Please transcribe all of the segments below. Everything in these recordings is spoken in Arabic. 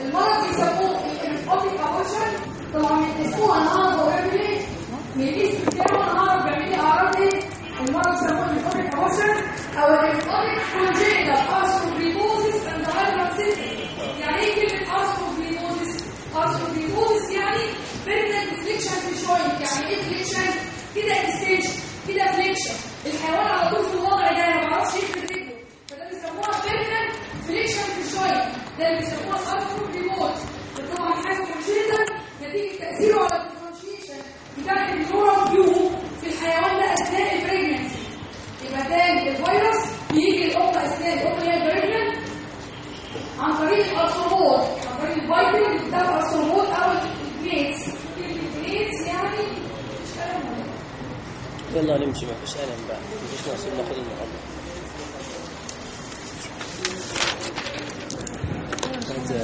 المرض بيسموه ال enzootic abortion طبعا اسموها النهارده ويعمل إيه؟ من الاسم بتاعه النهارده بيعمل لي اعراض إيه؟ المرض بيسموه ال enzootic abortion أو ال enzootic congenital arthrogryposis and hyper system يعني إيه كلمة arthrogryposis؟ arthrogryposis يعني permanent flexion في ال joint يعني إيه flexion؟ كده extension كده فليكشن الحيوان على طول في الوضع ده ما بيعرفش يفرد رجله فده بيسموها بيرنال فليكشن في الجوينت ده اللي بيسموها ارثرو ريموت كونجيتال نتيجة تأثيره على الديفرنشيشن فيو في الحيوان ده أثناء يبقى الفيروس بيجي اللي عن طريق عن طريق بتاع أو يعني كلام يلا نمشي ما فيش ألم بقى.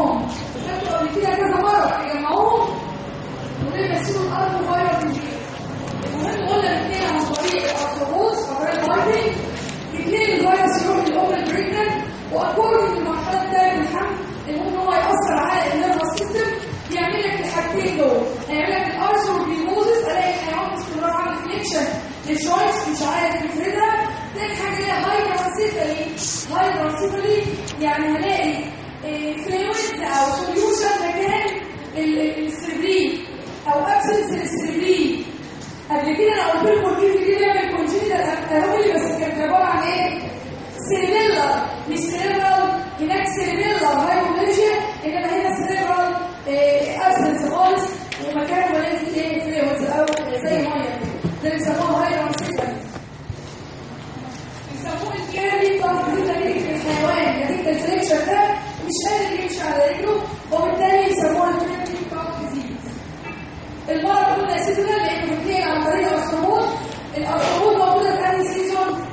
ضمنهم خدتوا قبل كده كذا مره يجمعوهم ودول يمثلوا ال arbovirus disease المهم قلنا الاثنين عن طريق عن طريق ال biting الاثنين الفيروس يروح للام ال pregnant و according للمرحله الثانية من الحمل المهم هو ياثر على ال nervous system يعمل لك الحاجتين دول هيعمل لك ال arthrogryposis الاقي الحيوان باستمرار عامل flexion لل joints مش عارف يفردها تاني حاجة هي hydranencephaly hydranencephaly يعني هلاقي fluid أو solution مكان ال cerebrum أو absence ال cerebrum قبل كده أنا قلت لكم ال BVD بيعمل congenital anomaly بس كانت عباره عن إيه؟ cerebellar مش cerebral هناك cerebellar hypoplasia انما هنا cerebral absence خالص ومكان ولا في إيه fluids أو زي ميه ده بيسموه hydranencephaly بيسموه ال curly disease نتيجه الحيوان نتيجه ال flexion ده مش قادر يمشي على رجله وبالتالي يسموها ال curly disease المرض قلنا seasonal لأنه بيتنقل عن طريق ال arthropod ال arthropod موجوده في انهي season؟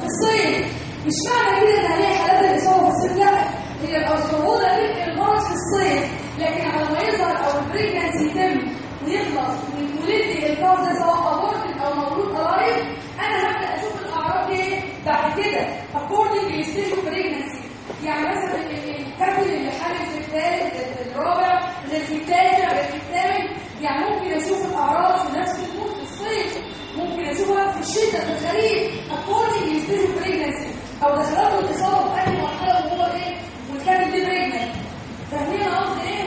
في الصيف مش معنى كده ان هلاقي حالات الاصابه في الصيف لا هي ال arthropod هتنقل المرض في الصيف لكن على ما يظهر أو ال pregnancy يتم ويخلص من ولدي ال calf ده سواء abort أو مولود قريب أنا هبدا أشوف الاعراض إيه بعد كده according ل stage pregnancy يعني مثلا ال cattle اللي حامل في الثالث الرابع غير في التاسع غير في الثامن يعني ممكن أشوف الاعراض في نفس الوقت في الصيف ممكن اشوفها في الشتاء في الخريف according ل stage pregnancy أو دخلته الاصابه في اي مرحلة وهو إيه؟ وال cattle دي pregnant فاهمين قصدي إيه؟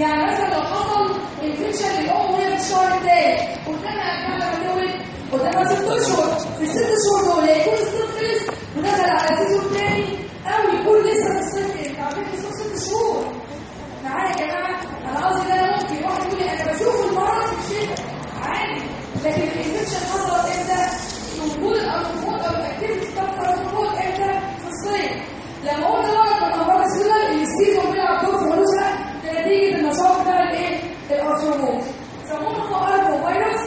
يعني مثلا لو حصل infection للام وهي في الشهر الثالث قدامها كام لما تولد قدامها ست اشهر في الست اشهر دول يكون الصيف خلص ودخل على season ثاني أو يكون لسه في الصيف انت عارفين الصيف ست شهور. معايا يا جماعة أنا قصدي ده ممكن واحد يقول لي أنا بشوف المرض في الشتاء عادي لكن ال infection حصلت إمتى؟ وجود ال arthropod أو ال activity بتاعت ال arthropod إمتى؟ في الصيف لما قلنا مرض من امراض ال season ال season بيلعب دور في حدوثها نتيجه النشاط بتاع الايه؟ ال arthropod سموه arthro virus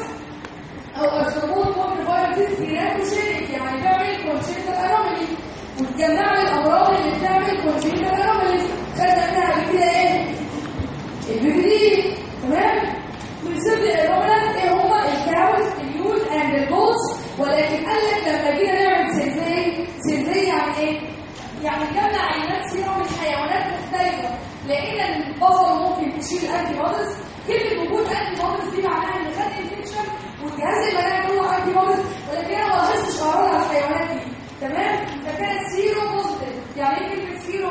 أو arthropod ممكن virus teratogenic يعني بيعمل congenital anomaly وتجمع لي الامراض اللي بتعمل congenital anomaly خدنا منها قبل كده إيه؟ ال BVD تمام؟ و susceptible ال ruminant إيه هما ال cows ال ewes and ال goats ولكن قال لك لما جينا نعمل survey survey يعني إيه؟ يعني نجمع عينات sera من حيوانات مختلفة لقينا ان البصل ممكن تشيل antibodies كلمة وجود antibodies دي معناها ان خد infection والجهاز المناعي جوه antibodies ولكن أنا ما لاحظتش اعراض على الحيوانات دي تمام؟ فكانت sero positive يعني إيه كلمة sero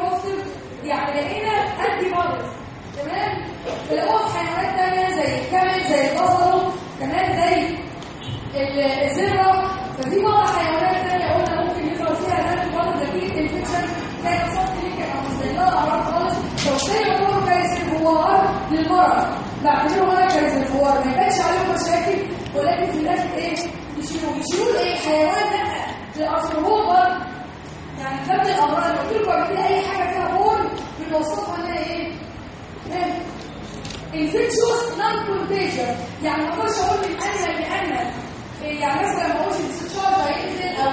يعني لقينا antibodies تمام؟ تلاقوها في حيوانات تانية زي ال camel زي البصل تمام؟ زي الزبرة. ففي بعض حيوانات تانية قلنا ممكن يظهر فيها الانتي بودز نتيجة انفكشن كان صوت ليك أو زي لها اعراض خالص. فبالتالي يعتبروا كارثيفوار للمرض. بعتبرهم أنا كارثيفوار ما كانش عليهم مشاكل ولكن في الآخر إيه؟ يشيلوا يشيلوا إيه حيوان لا الارثروبود برضه يعني كم الأمراض. قلت لكم بيوصفها لنا إيه infectious non contagious يعني ما أقدرش أقول من أنا لأن إيه، يعني مثلا ما اقولش الاستشار هينزل أو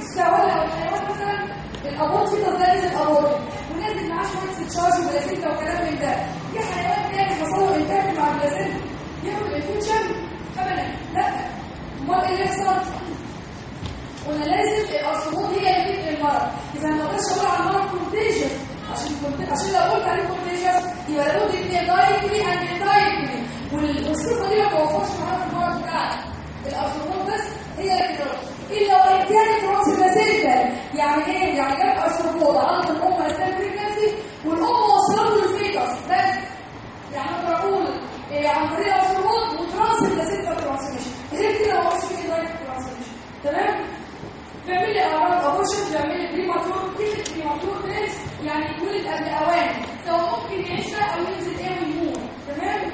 استولى أو الحيوان مثلا. الأبورت في تزلزل الابوط ونازل معاه شوية استشار وبلاسيكا وكلام من ده. في حيوان تاني حصل إنتاج مع البلاسينتا ياخد الانفكشن ابدا. لا. أمال إيه اللي يحصل؟ قلنا لازم الاسطوبات هي اللي تنقل المرض. إذا ما أقدرش أقول على المرض كونتيجن عشان عشان لو قلت عليه كونتيجن يبقى لابد يتنقل دايركتلي اند اندايركتلي والصفة دي ما توفرش معانا في المرض بتاعنا الأصوات بس هي بتنقل إلا وإن كانت راس بلاسينتا يعني إيه؟ يعني جاب أصوات عضلة الأم أثناء بريجنسي والأم وصلته للفيتس بس يعني أقول إيه عن طريق الأصوات وترانس بلاسينتا ترانسميشن غير كده ما في دايركت ترانسميشن تمام؟ بيعمل اعراض ابوشن بيعمل premature كلمه premature يعني يتولد قبل اوان سواء ممكن يعيش أو ينزل إيه ويموت تمام؟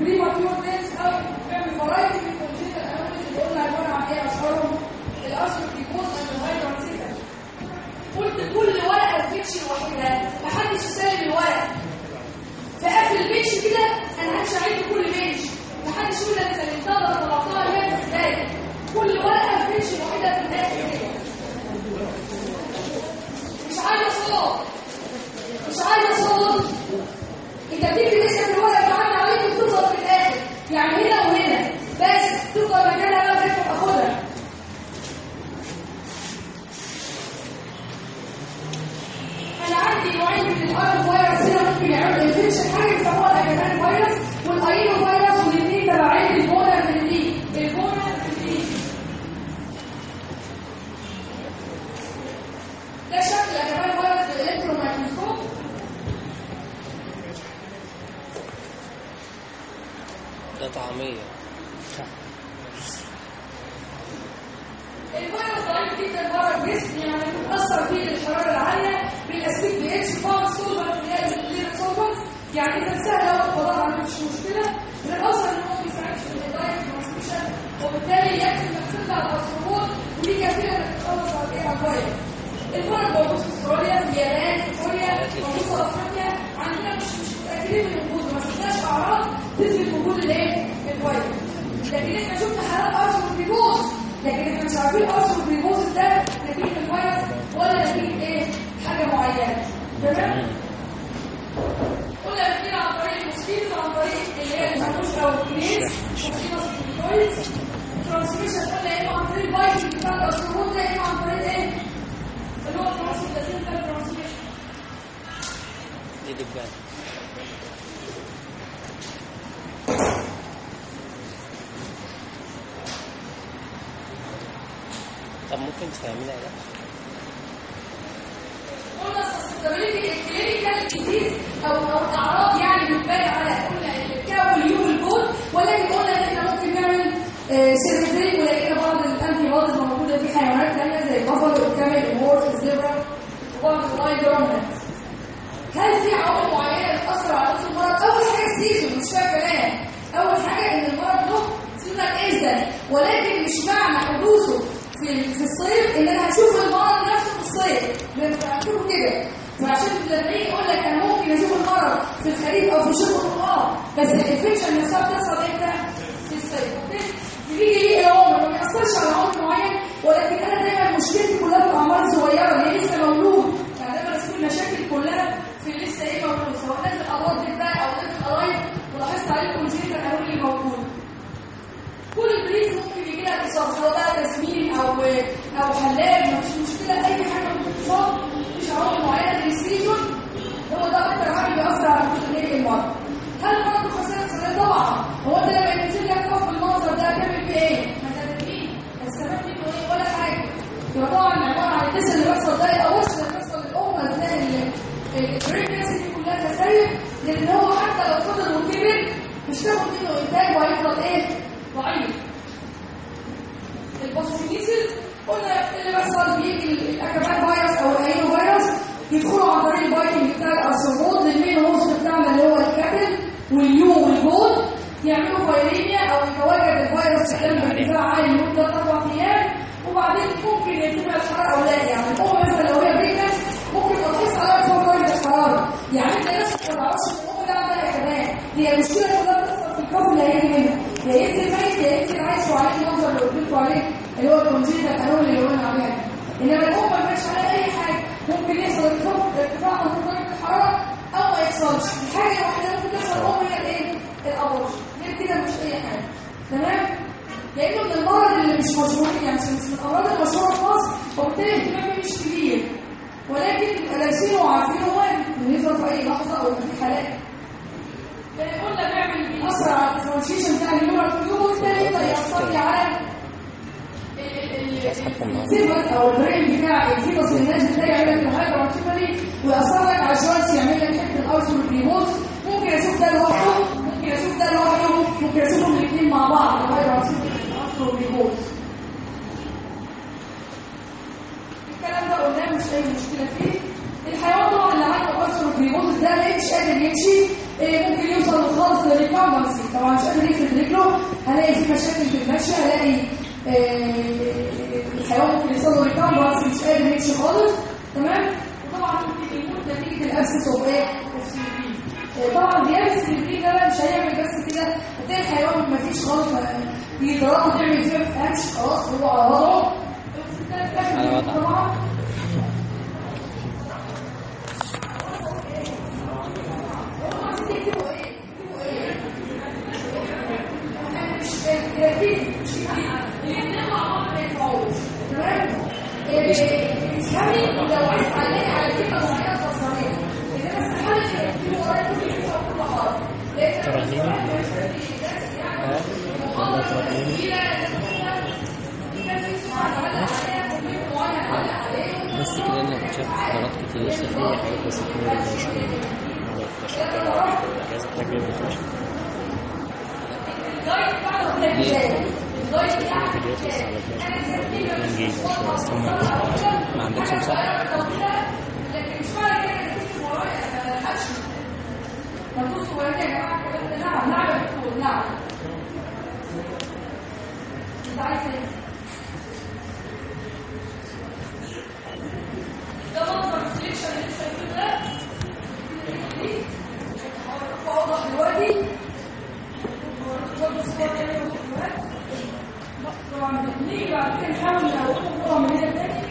premature ديت أو بيعمل variety من ال congenital anomalies اللي قلنا عباره عن إيه؟ اشهرهم ال arthrogryposis and ال hydranencephaly قلت كل ورقة في بيتش لوحدها محدش يسلم الورق اخر البيتش كده أنا همشي عليك كل بيتش. محدش يقول أنا سلمتها ولا طلعتها هي البدايه كل ورقة بيتش لوحدها في كده مش عايزه صوت مش عايزه صوت انت بتيجي في الورقه بتعدي عليك وتفضل في الآخر يعني هنا وهنا بس تفضل مكانها بقى ما تاخدها أنا عندي نوعين من الأرض فيروس هنا ممكن يعملوا انفكشن حاجة بيسموها الاجمان فيروس والاينو فيروس والاثنين تبعين البونر فيلين البونر فيلين ده شكل اجمان فيروس بالالكترون مايكروسكوب ده طعمية الفيروس ضعيف جدا بره الجسم يعني بتاثر فيه الحراره العاليه بالاسيد بي اتش فاهم سولفنت اللي هي الكلير سولفنت يعني انت سهل قوي القضاء عليه مش مشكله بالاضافه ان هو ما بيساعدش في ال direct transmission وبالتالي يكفي انك تطلع الهرمون ودي كفيله انك تخلص على إيه على الفيروس المرض موجود في استراليا في اليابان في كوريا موجود في افريقيا عندنا مش مش متاكدين من وجوده ما شفناش اعراض تثبت وجود الايه الفيروس لكن إحنا شفنا حالات arthrogryposis لكن إحنا مش عارفين arthrogryposis ده نتيجه الفيروس ولا نتيجه إيه حاجة معينه تمام قلنا الاثنين عن طريق الموسكيتو عن طريق اللي هي الفانوش أو الكريز موسكيتوس ترانسميشن قلنا يا اما عن طريق البايت بتاع الارسل ده يا اما عن طريق إيه اللي هو الترانسميشن ترانسميشن دي دبان طب ممكن تفهمينا ده؟ قلنا susceptibility ال clinical disease أو أو الاعراض يعني بتبان على قلنا الكاو واليو والبول ولكن قلنا ان إحنا ممكن نعمل survey ولقينا بعض ال antibodies موجوده في حيوانات ثانية زي البفلو الكامل الهورس الزبرا وبعض ال wild ruminant هل في عوامل معينة بتاثر على نفس المرض؟ أول حاجة ال season مش فيها كلام. أول حاجة إن المرض له seasonal incidence ولكن مش معنى حدوثه في في الصيف إن أنا هشوف المرض نفسه في الصيف. هشوفه كده. فعشان لما يجي يقول لك أنا ممكن أشوف المرض في الخريف أو في الشتاء آه بس ال infection نفسها بتحصل إمتى؟ في الصيف أوكي؟ بيجي ليه العمر ما بيأثرش على عمر معين ولكن أنا مشكلتي كلها في الاعمار الصغيره اللي لسه مولود يعني دايما تكون المشاكل كلها في اللي لسه إيه مولود سواء نازل abort بقى أو نازل قرايب ولاحظت عليه كونجيتال أو اللي موجود كل البريد ممكن يجي لها اصابه سواء بقى تسمين أو أو حلال مفيش مشكله اي حاجة ممكن تصاب مفيش عوامل معينه للسيزون هو ده أكتر عامل بيأثر على خصوصيه المرض هل المرض خاصيه صغيره طبعا هو انت لما ينزل لك كف بالمنظر ده هتعمل فيه إيه؟ هتعمل هتستفاد منه إيه ولا حاجة يبقى طبعا عباره عن الكسر اللي بيحصل ده أو وش اللي بيحصل للام اثناء ال pregnancy دي كلها تسيب لأن هو حتى لو فضل وكبر مش تاخد منه انتاج وهيفضل إيه؟ ضعيف ال pathogenesis قلنا اللي بيحصل بيجي ال Akabane فيروس أو ال Aino فيروس يدخلوا عن طريق ال biting بتاع ال arthropod لل main host بتاعنا اللي هو ال cattle وال ewe وال goat يعملوا viremia أي يتواجد الفيروس في قلب ارتفاع عالي لمده أربع أيام وبعدين ممكن يرتفع الحراره أو لا يعني الام مثلا لو هي pregnant ممكن تقيس عليها فوق درجه الحراره يعني انت نفسك ما تعرفش الام ده عندها كمان هي المشكلة كلها بتحصل في ال calf اللي هي اللي هو ال congenital anomaly اللي قلنا عليها انما الام ما كانش عليها اي حاجة ممكن يحصل ارتفاع ارتفاع في درجه الحراره أو ما يحصلش الحاجة الوحيده ممكن تحصل الام هي الايه ال abortion غير كده مش أي حاجة. تمام؟ لأنه من المرض اللي مش مشهور يعني مش من الأمراض المشهوره في مصر وبالتالي الاهتمام بيه مش كبير. ولكن لابسينه وعارفينه انه يظهر في أي لحظة أو في حالات. قلنا بيعمل بيأثر على الديفرنشيشن بتاع النيورال تيوب وبالتالي يقدر يأثر لي على الفيبر أو البرين بتاع الفيبس اللي الناس بتلاقي يعمل لك الهايبر ويأثر لك على الجوينتس يعمل لك حتة الارثر والريموت ممكن أشوف ده لوحده. ممكن أشوف ده لوحده ممكن اشوفهم الاثنين مع بعض الهايبر اكتيفالي والريموت الكلام ده قلناه مش اي مشكله فيه الحيوان طبعا اللي عنده arthrogryposis ده مش قادر يمشي ممكن يوصل خالص لل recumbency طبعا مش قادر يفرد رجله هلاقي في مشاكل في المشي هلاقي الحيوان ممكن يوصل له recumbency مش قادر يمشي خالص تمام وطبعا ممكن يموت نتيجه ال absence of إيه طبعا زياده السليبرين ده مش هيعمل بس كده هتلاقي الحيوان ما فيش خالص بيضربه تعمل فيه ما تفهمش خلاص هو على وضعه على وضعه. طبعا بس كده أنا كنت شايف حوارات كتير لسه في حاجات بس كتير مش موجودة في الشركة جهاز التجربة مش فيديوهات لسه على جهاز 2 جيجا شوية بس هم ما عندكش مساحه نعم نعم يا دكتور نعم انت عايز إيه؟ ده منظر السليكشن اللي انت شايفه ده واضح دلوقتي برضه الصور كده دلوقتي طبعا نيجي بعد كده نحاول نقوم طبعا من هنا تاني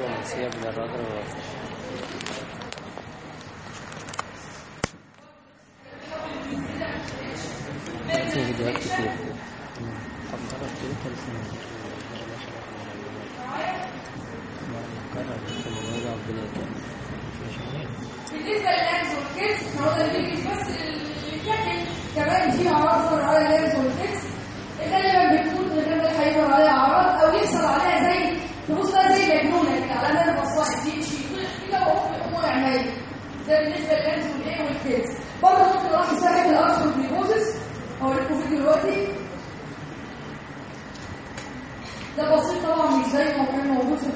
رومانسيه من الراجل والراجل في فيديوهات كتير أفضل الطريقة الفنية ما نكرر في الموضوع ربنا يكرمك بالنسبة لللانز والكيس هو ده اللي بيجي بس الكتل كمان في اعراض ظهر على اللانز والكيس غالبا بتكون من غير ما هيظهر عليها اعراض أو يحصل عليها زي تبص لها زي مجنونه كده على مدى بصائر يمشي كده وهو في امور عماليه ده بالنسبة لللانز والايه والكيس برضه ممكن راح يساعد الارثر بيبوزس هوريكم فيديو دلوقتي ده بسيط طبعا مش زي ما كان موجود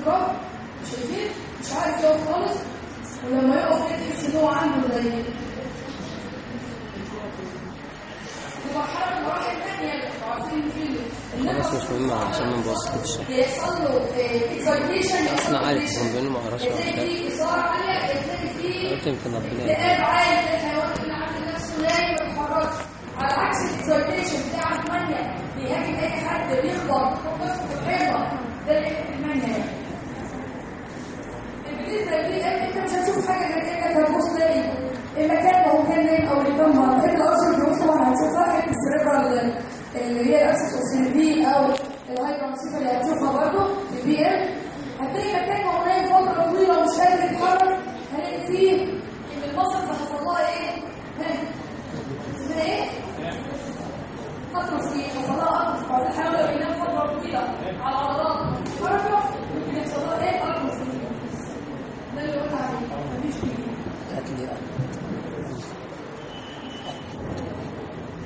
في شايفين مش عارف يقف خالص. ولما يقف كده تحس ان هو عنده زي في الثانية اللي عارفين في خلاص مش مهم عشان ما بيحصل له excitation عارف هم بيقولوا ما إثارة عالية تلاقي فيه قلت يمكن ربنا يكرمك. اكتئاب عالي الحيوان اللي عامل نفسه نايم ما بيتحركش على عكس ال excitation بتاع ال mania بيهاجم أي حد بيخبط بيخبط في الحيطة. ده ال mania بالنسبة لي أنت مش هتشوف حاجة غير انك هتبص تلاقي المكان ما هو كان نايم أو يدمر حتة ال arthrogryposis طبعا هتشوفها حتة ال cerebral اللي هي الاسس اوسيلبي أو ال hydranencephaly اللي هتشوفها برضه في ال PM هتلاقي مكان ما هو نايم فتره طويله ومش قادر يتحرك هلاقي فيه ان ال muscle اللي حصل لها إيه؟ ها؟ اسمها إيه؟ atrophy حصل لها أطرس بعد الحيوان لما ينام فترة طويلة على عضلات حركة بيحصل لها إيه؟ atrophy ده اللي قلت عليه مفيش فيه هات لي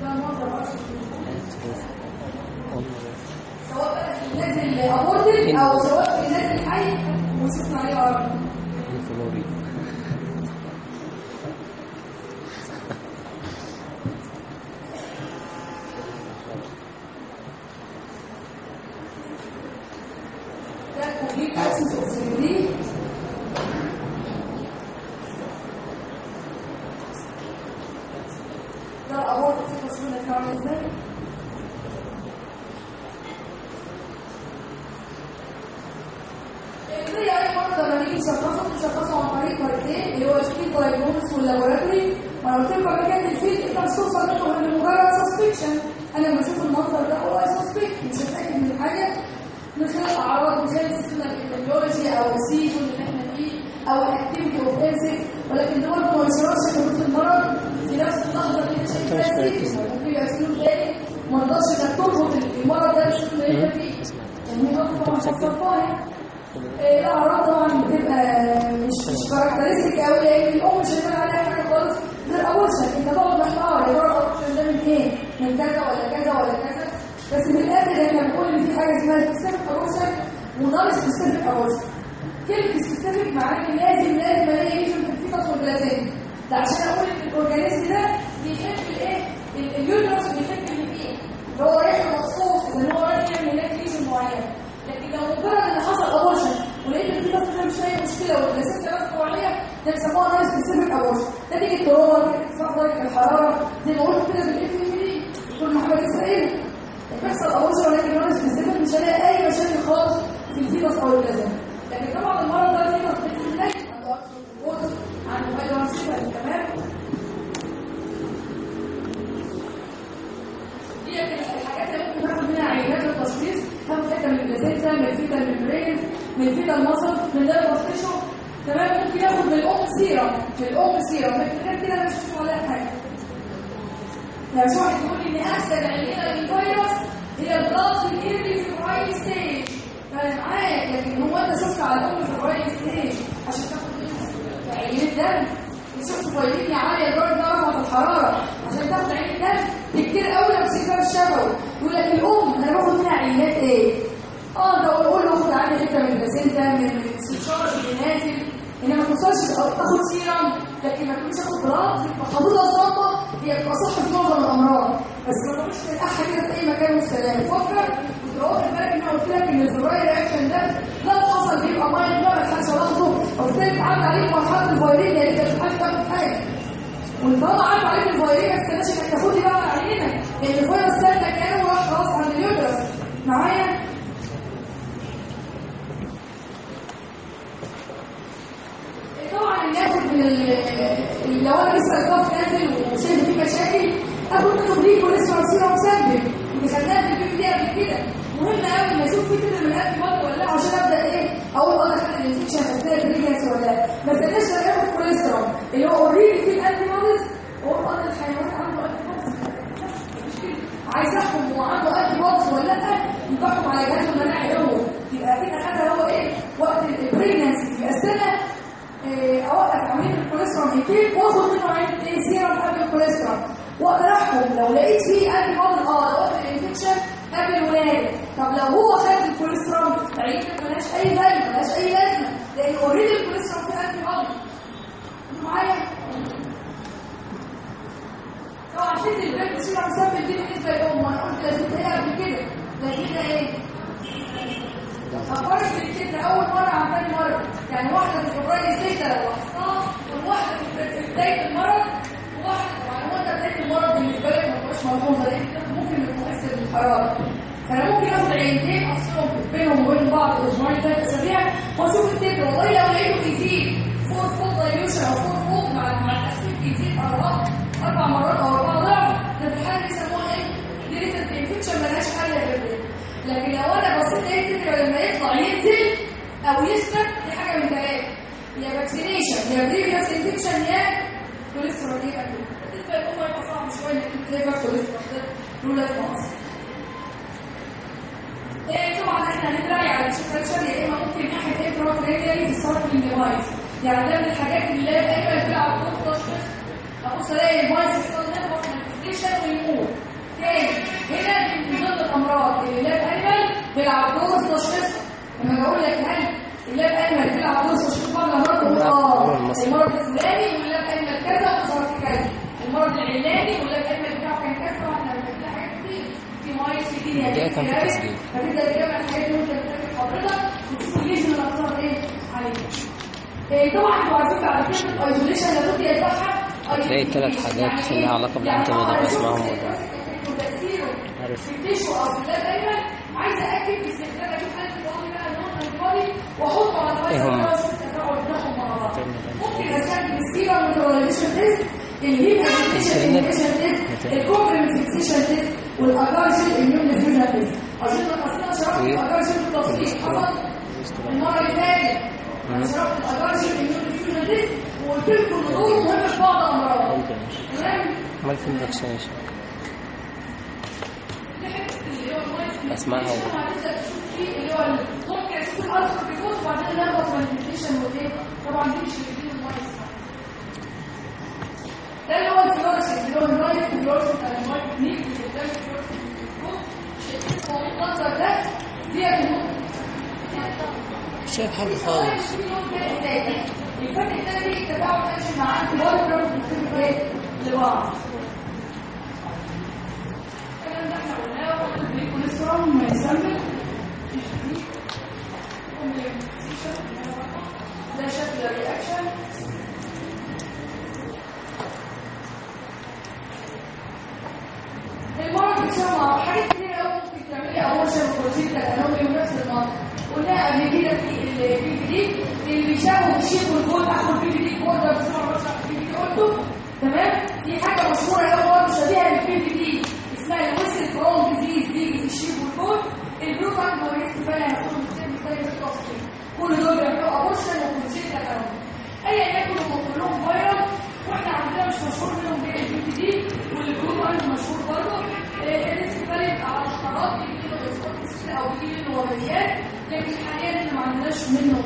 ده المنظر أصلا هم سواء بقى في الناس اللي أبورتد أو سواء في الناس الحي وشفنا عليه عرض الفلوري ده complete absence of cerebri ده ال abort في تصوير الكلام إزاي زي اي مرضى لما نيجي نشخصه بنشخصه عن طريق طريقتين اللي هو ال field diagnosis وال laboratory وأنا قلت لكم قبل كده ان ال field انت مش توصل منه غير لمجرد suspicion أنا لما أشوف المنظر ده هو سسبكت مش هتاكد من حاجة من خلال اعراض من خلال السيستم الابيولوجي أو السيجن اللي إحنا فيه أو الاكتيفيتي اوف انسك ولكن ده برضه ما يشرحش حدوث المرض في نفس اللحظه سلوك تاني ما رضاش انك تربط المرض ده بالسلوك اللي انت فيه شخص إيه، الاعراض طبعا بتبقى مش مش كاركترستيك قوي لأن الام مش هيبان عليها حاجة خالص غير abortion انت تقعد محتار يا ده من؟ من كذا ولا كذا ولا كذا بس في الآخر إحنا بنقول ان في حاجة اسمها specific abortion و non specific abortion كلمه specific معناها ان لازم لازم الاقي lesion في ال fetus وال placenta ده عشان أقول ان ال organism ده بيحب الايه؟ ال- ال uterus بيحب اللي هو رايح مخصوص ان هو رايح يعمل هناك lesion معين لكن لو مجرد إن حصل abortion ولقيت إن في بس مش هي مشكلة والنسيت بس طوعيه ده بيسموها نون سبيسيفيك ابورشن ده بيجي التروما ارتفاع درجه الحرارة. زي ما قلت كده بالاف ام دي كل محمد اسرائيل بيحصل ابورشن ولكن نون سبيسيفيك مش هلاقي أي مشاكل خالص في الفيروس أو اللازم لكن طبعا المرض ده فيروس بتتنجم عنده أكثر عنده هايدرانسيبل تمام دي الحاجات اللي ممكن ناخد منها عينات التشخيص ناخد حتة من البلازيتا من الفيتا الممبرين من الفيتا المصل من ده الباستيشو تمام ممكن ياخد من الام سيرم من الام لكن غير كده مش هشوف عليها حاجة. لو مش واحد يقول لي ان أحسن عينه للفيروس هي البلاط في الايرلي في الرايل ستيج فانا معاك لكن هو أنت شفت على الام في الرايل ستيج عشان تاخد عينه دم شفت فايلين عاليه درجه الحرارة. عشان تاخد عين الدم دي كتير قوي لو سيكار الشفوي. يقول لك الأم أنا باخد منها عينات إيه آه ده أقول له خد عندي حتة من البلاسينتا من استشاره الجيناتي ما توصلش تاخد سيرم لكن ما تكونش تاخد تبقى حاططها الصدمه هي بتبقى صح في معظم الأمراض. بس ما تروحش تلقاها كده في أي مكان والسلام فكر كنت واخد بالك إن أنا قلت لك إن الزراير رياكشن ده لو حصل بيبقى مايل ما بتحبش تاخده وبالتالي تعدي عليك مرحلة الفيروس يعني أنت مش عارف تاخد حاجة. والطلع عارف عليك الفيروس ما تستناش انك تاخدي بقى علينا. لأن الفيروس ده مكانه وراح خلاص عند اليوترس. معايا؟ طبعا ناخد من ال- لو أنا لسه الضغط نازل وشايف فيه مشاكل اخد منه بريك ولسه رصيده ومسبب اللي خدناها في البيت دي قبل كده مهم قوي ان أشوف في كده من قبل مره ولا لا عشان ابدا إيه أقول آه دخلت الانفكشن اثناء البريجنسي ولا لا ما استناش لما ياخد كوليسترول اللي هو already فيه ال antibodies هو آه الحيوانات عنده antibodies عايز احكم هو عنده antibodies ولا لا بحكم على جهاز المناعي هو يبقى أكيد اخدها هو إيه وقت ال pregnancy يبقى استنى إيه، اوقف عمليه ال colostrum intake واخد منه عين إيه سيرم قبل ال colostrum واقدر احكم لو لقيت فيه antibody آه ده وقت ال infection قبل الولاده طب لو هو خد ال colostrum عين ملهاش اي فايده ملهاش اي لازمه لأن اوريدي الكوليسترول فيه انتي بودي أنتوا معايا طبعا فكره البيت سيرم مسبب دي بالنسبة للام أنا قلت لازم تلاقيها قبل كده. ده إيه؟ أخبرت الفكرة أول مرة عن ثاني مرة. يعني واحدة في فبراير ستة لاحظتها وواحدة في بداية المرض وواحدة طبعا هو ده بداية المرض بالنسبة لك ما تبقاش ملحوظة لأن ممكن يبقى مؤثر بالحرارة. فأنا ممكن آخد عينتين أفصلهم بينهم وبين بعض أسبوعين ثلاث أسابيع وأشوف ال titer والله لو لقيته يزيد fourfold dilution أو fourfold مع مع التخفيف يزيد أربع أربع مرات أو أربع ضعف ده في الحالة بيسموها إيه؟ ده recent infection ملهاش حل غير كده لكن لو أنا بصيت لقيت الفكرة لما يطلع ينزل أو يثبت دي حاجة من ثلاثة يا vaccination يا previous infection يا colostrum كده. بالنسبة للام هيبقى صعب شوية إنك تلاقي كوليسترول أصلا إيه طبعا إحنا هنتراجع على الشكل يا إما ممكن ناحية انترا كريتيري في الساركلينج ديفايس يعني ده من الحاجات اللي لا دايما بتلعب دور تشخيص يحصل له مانيفستيشن ويموت تاني هنا من ضمن الامراض اللي اللاب انيمال بيلعب دور في تشخيصها لما بقول لك هل اللاب انيمال بيلعب دور تشخيص الامراض تقول آه المرض الفلاني واللاب انيمال كذا في كذا المرض العلاني واللاب انيمال بتاعه كان كذا وإحنا بنعمل حاجات كتير. في مايس في دنيا التسجيل. فتبدا تجمع الحاجات دي وانت بتذاكر حضرتك. وتشوف الليجن الاكثر إيه؟ عليك. إيه طبعا أنتوا عارفين بعد كده الايزوليشن لابد يتبعها هتلاقي الثلاث حاجات لها علاقة بالأنتيبودي يبقى اسمهم موضوع عارف إيه هم؟ فيكسيشن تيست والاجارجين اميون ديفيوجن تيست عشان شرحت إيه؟ بالتفصيل حصل المره اللي فاتت أنا شرحت الاجارجين اميون ديفيوجن تيست وقلت لكم ان دول مهم في بعض الامراض تمام الفاكسينيشن أسمعها و- اللي هو ممكن يكون أصلا بيفوز وبعدين ناخد مانيفيستيشن وايه طبعا دي مش اللي المايس ده اللي هو الفلورس اللي هو اللايف الفلورس بتاع المايك تكنيك اللي شايف حاجة خالص. الفرق في التفاعل ماشي مع انتي بتكتب إيه لبعض الكلام ده إحنا قلناه وقلنا الكوليسترول ما يسمى ده شكل الرياكشن المرض بيسمى حاجات كتير قوي ممكن تعملي اورشن وبروتين تكنومي ونفس المنطق قلنا قبل كده في البي بي دي اللي بيشاهدوا الشيب والجول اخد بي دي بوردر بسرعة بسرعة البي بي دي قلته تمام؟ في حاجة مشهورة قوي برضه شبيهة بالبي بي دي اسمها الويسل كرون ديزيز بيجي في الشيب والجول البلو باند ما بيكتب فيها هنقول مستند زي التفصيل كل دول بيعملوا اورشن وبروتين تكنومي أيا يكن هم كلهم فايرال وإحنا عندنا مش مشهور منهم غير البي بي دي والجروب باند مشهور برضه. الريسك فاليد على الاشتراط بيجي له ريسبونس أو بيجي له وبيات لكن حاليا إحنا ما عندناش منه